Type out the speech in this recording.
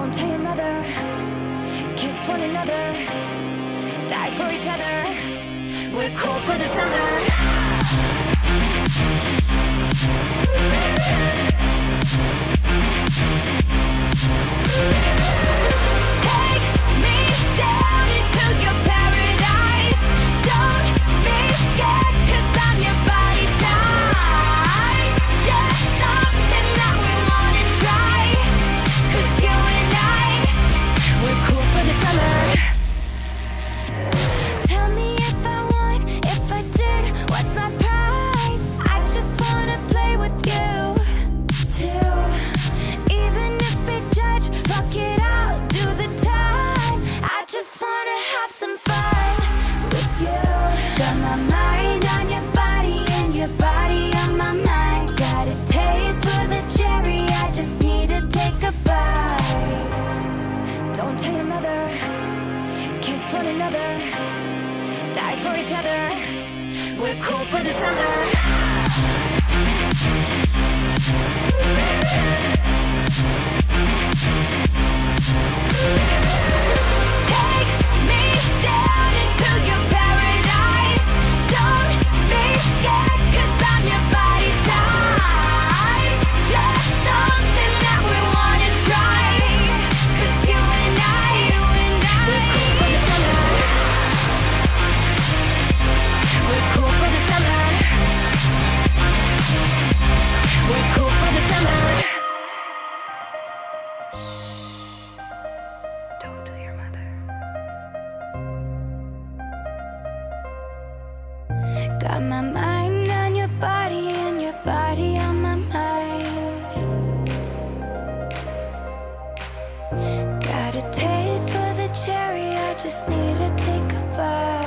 Don't tell your mother, kiss one another, die for each other. We're cool for the summer. Fun with you. Got my mind on your body and your body on my mind. Got a taste for the cherry, I just need to take a bite. Don't tell your mother, kiss one another die for each other. We're cool for the summer. Got my mind on your body and your body on my mind. Got a taste for the cherry, I just need to take a bite.